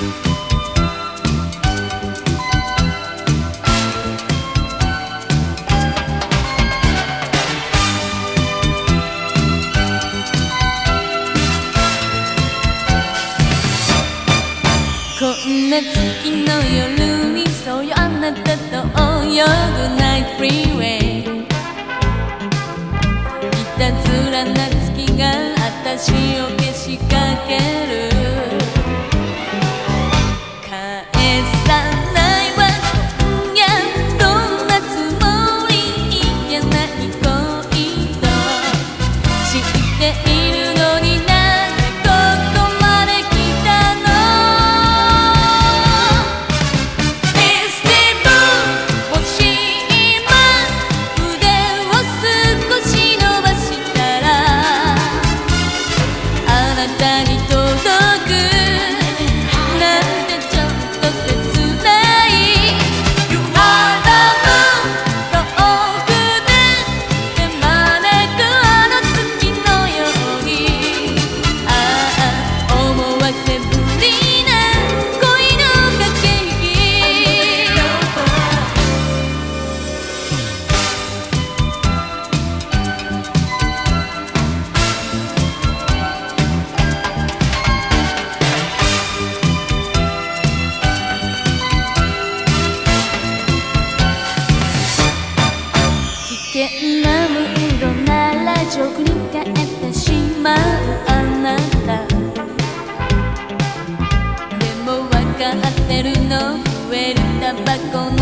こんな月の夜にそうよあなたと泳ぐナイトフリーウェイいたずらな月が私をけしかける。険なムードなら直に帰ってしまうあなた。でもわかってるの？増えるタバコの